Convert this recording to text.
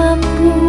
漫步